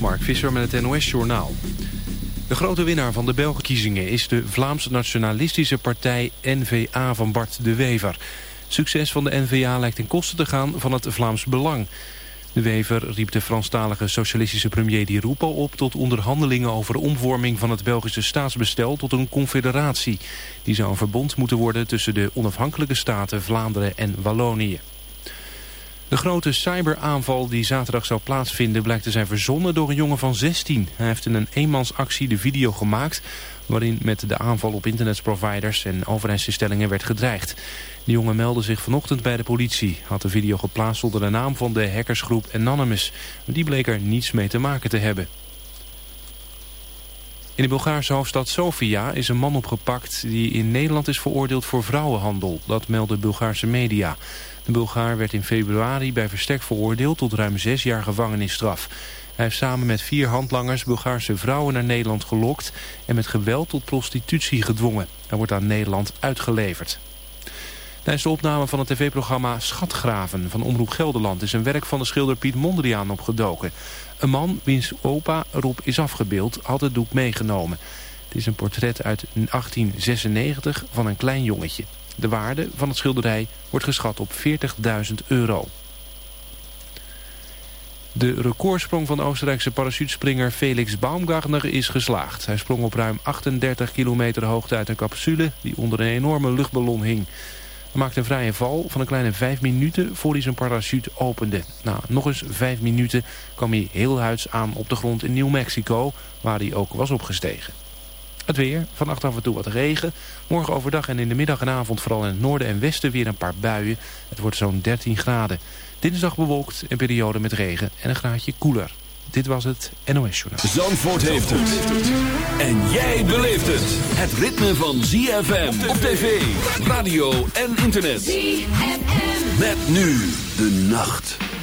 Mark Visser met het NOS-journaal. De grote winnaar van de Belgenkiezingen is de Vlaamse nationalistische partij NVA van Bart de Wever. Succes van de NVA lijkt ten koste te gaan van het Vlaams Belang. De Wever riep de Franstalige socialistische premier Di Rupo op... tot onderhandelingen over de omvorming van het Belgische staatsbestel tot een confederatie. Die zou een verbond moeten worden tussen de onafhankelijke staten Vlaanderen en Wallonië. De grote cyberaanval die zaterdag zou plaatsvinden blijkt te zijn verzonnen door een jongen van 16. Hij heeft in een eenmansactie de video gemaakt waarin met de aanval op internetproviders en overheidsinstellingen werd gedreigd. De jongen meldde zich vanochtend bij de politie, had de video geplaatst onder de naam van de hackersgroep Anonymous. Die bleek er niets mee te maken te hebben. In de Bulgaarse hoofdstad Sofia is een man opgepakt die in Nederland is veroordeeld voor vrouwenhandel. Dat melden Bulgaarse media. De Bulgaar werd in februari bij verstek veroordeeld tot ruim zes jaar gevangenisstraf. Hij heeft samen met vier handlangers Bulgaarse vrouwen naar Nederland gelokt... en met geweld tot prostitutie gedwongen. Hij wordt aan Nederland uitgeleverd. Tijdens de opname van het tv-programma Schatgraven van Omroep Gelderland... is een werk van de schilder Piet Mondriaan opgedoken. Een man, wiens opa erop is afgebeeld, had het doek meegenomen. Het is een portret uit 1896 van een klein jongetje. De waarde van het schilderij wordt geschat op 40.000 euro. De recordsprong van de Oostenrijkse parachutespringer Felix Baumgartner is geslaagd. Hij sprong op ruim 38 kilometer hoogte uit een capsule die onder een enorme luchtballon hing. Hij maakte een vrije val van een kleine 5 minuten voor hij zijn parachute opende. Na nog eens 5 minuten kwam hij heel huids aan op de grond in New Mexico, waar hij ook was opgestegen. Het weer, vannacht af en toe wat regen. Morgen overdag en in de middag en avond vooral in het noorden en westen weer een paar buien. Het wordt zo'n 13 graden. Dinsdag bewolkt een periode met regen en een graadje koeler. Dit was het NOS Journaal. Zandvoort heeft het. En jij beleeft het. Het ritme van ZFM op tv, radio en internet. ZFM. Met nu de nacht.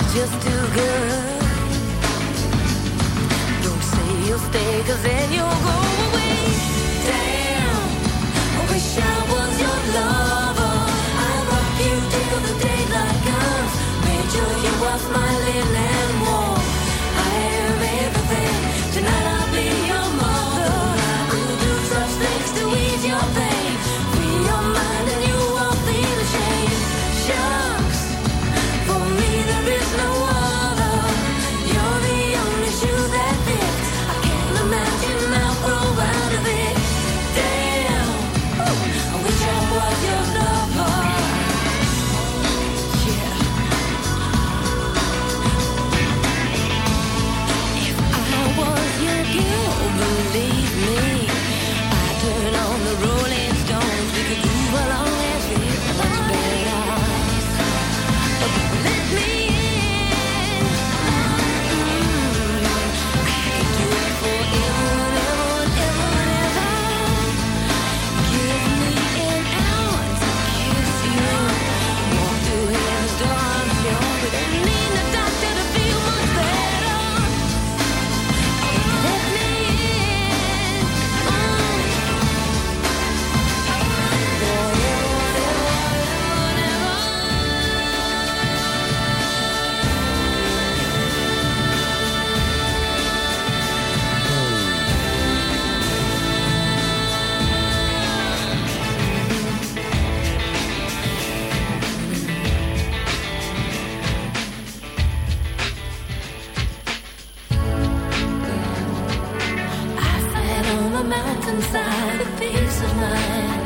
is just too good. Don't say you'll stay, cause then you'll go away. Damn, I wish I was your lover. I'll rock you till the daylight comes. Make sure you was my lily. The mountainside, the out peace of mind.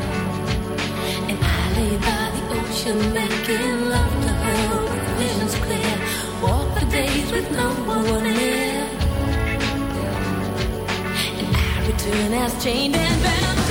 And I lay by the ocean, making love to her visions clear. Walk the days with no one near. And I return as chained and bound.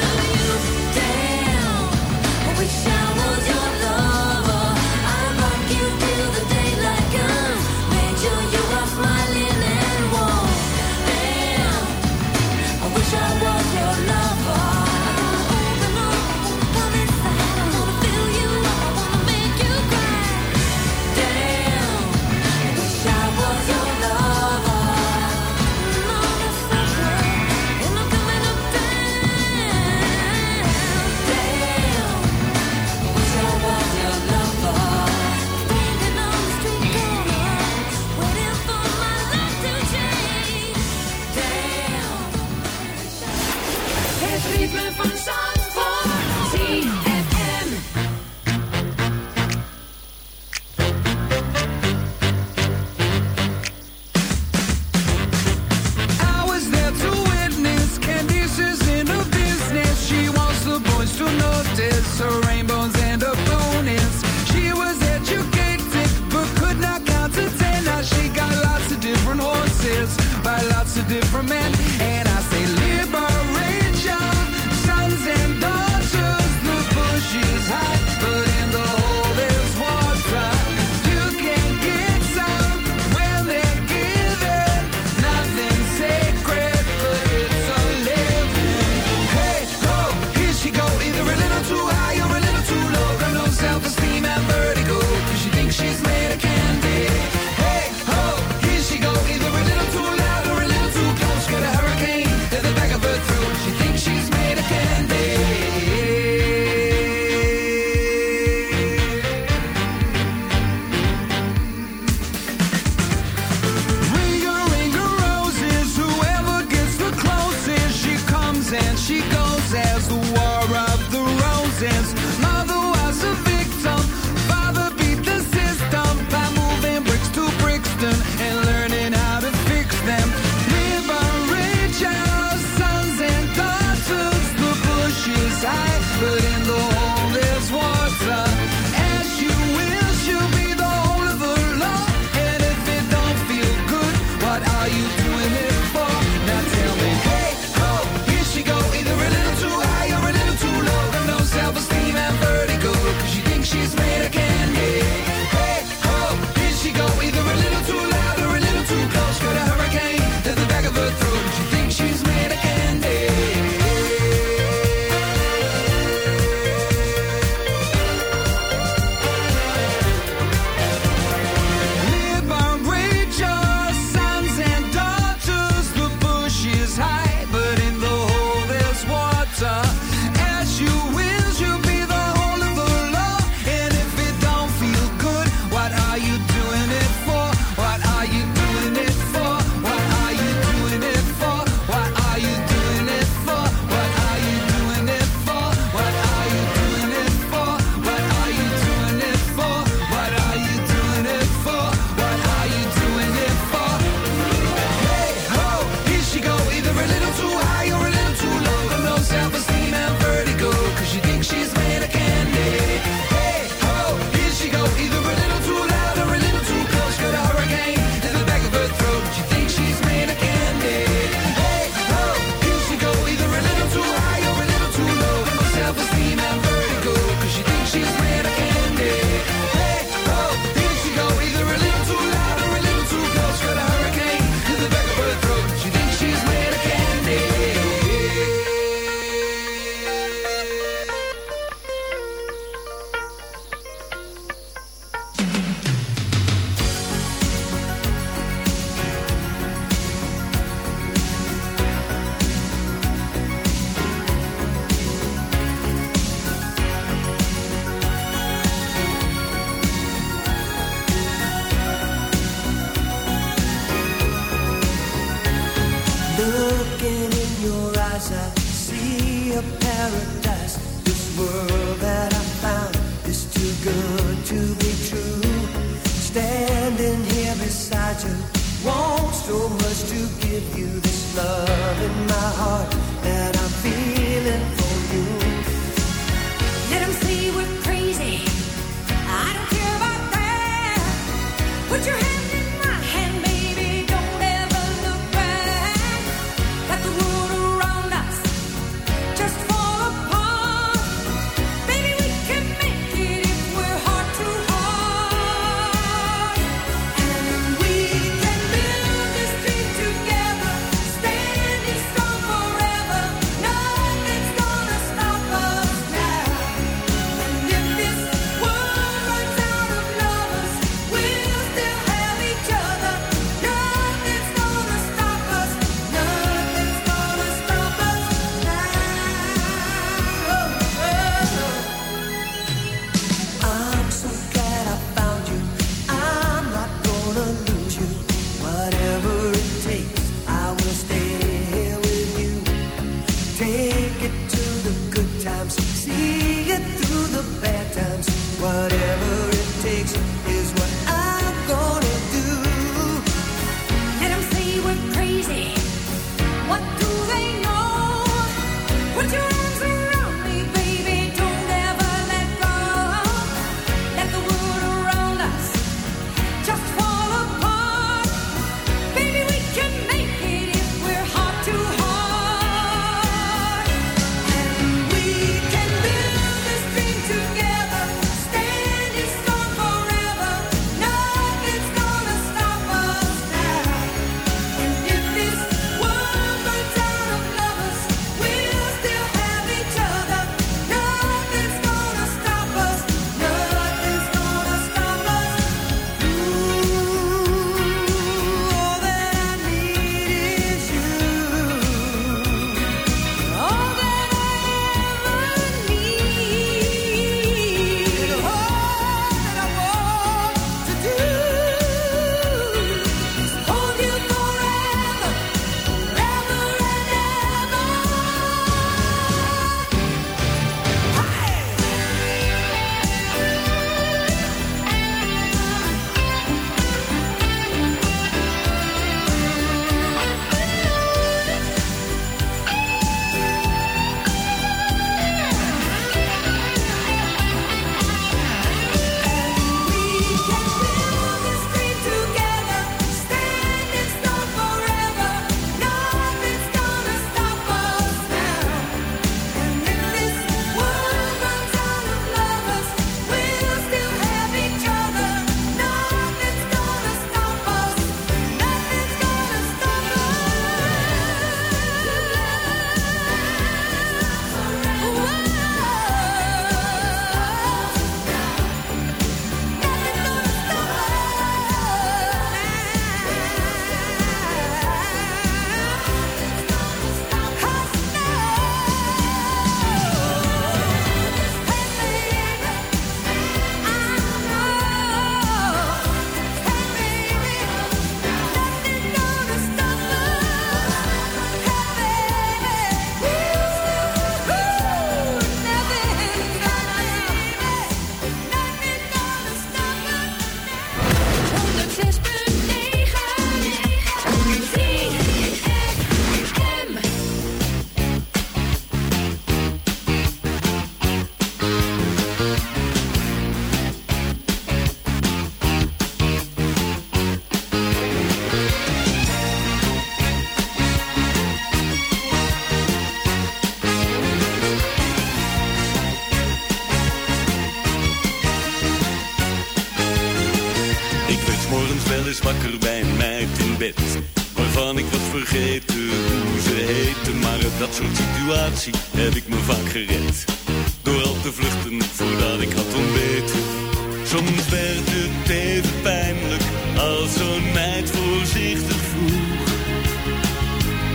het even pijnlijk als zo'n meid voorzichtig vroeg.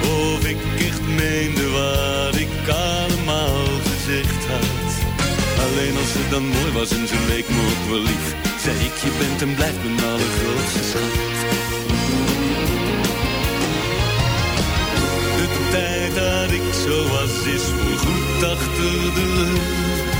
Of ik echt meende wat ik allemaal gezegd had. Alleen als het dan mooi was en ze leek me ook wel lief. Zei ik, je bent en blijft mijn allergrootste schat. De tijd dat ik zo was is voorgoed achter de rug.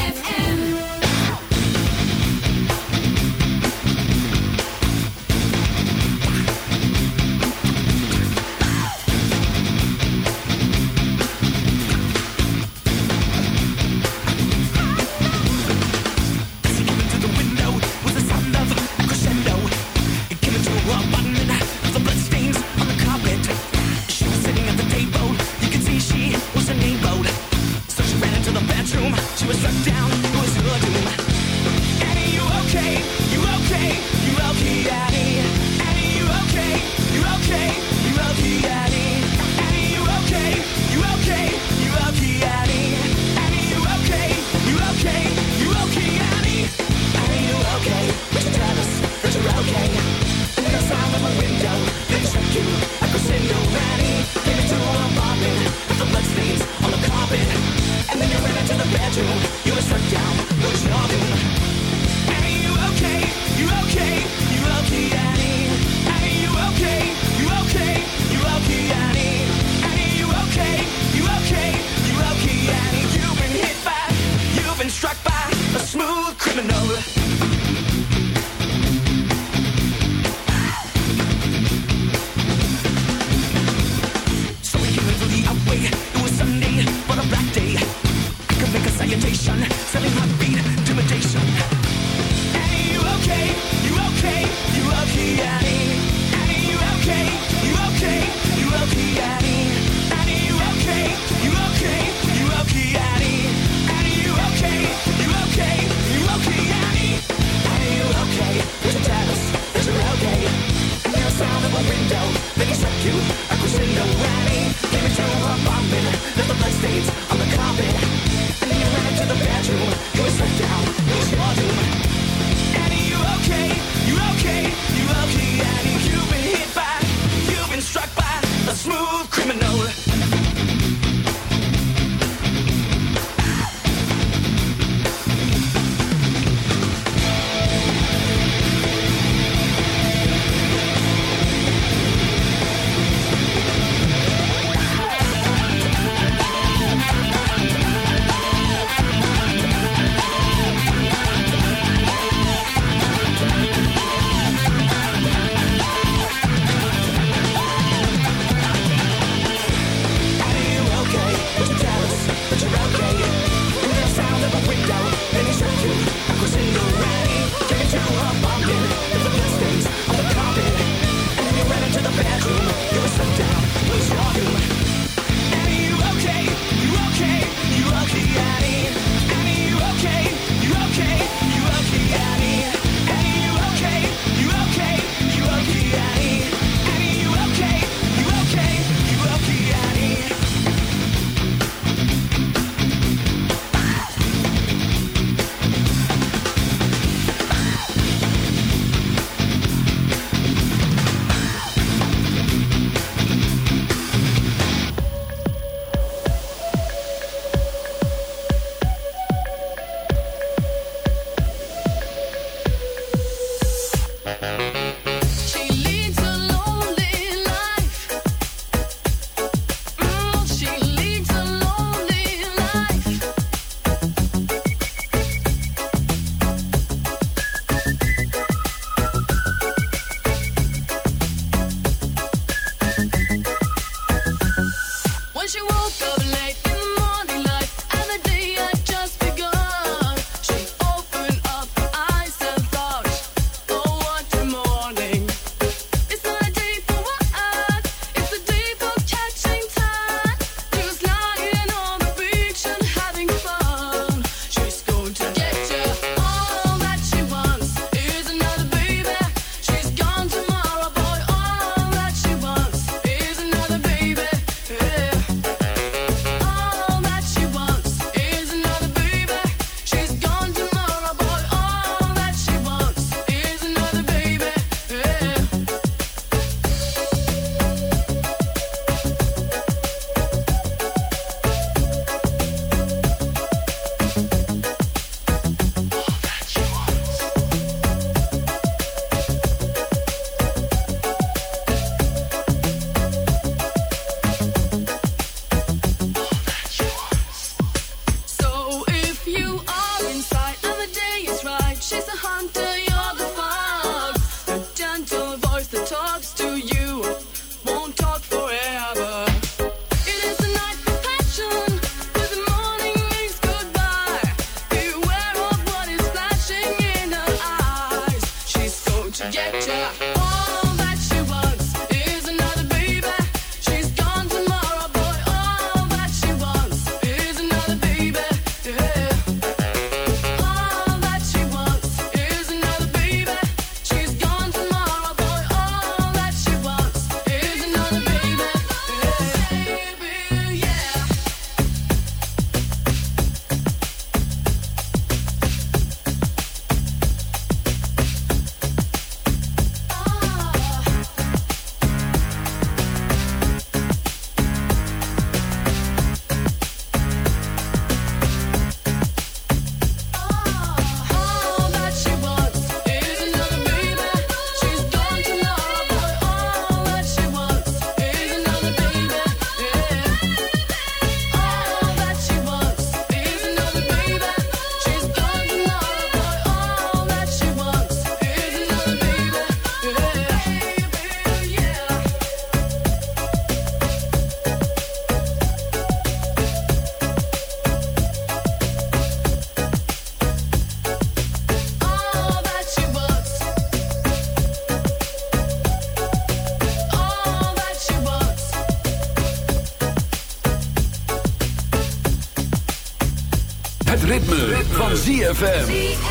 ZFM.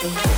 Bye.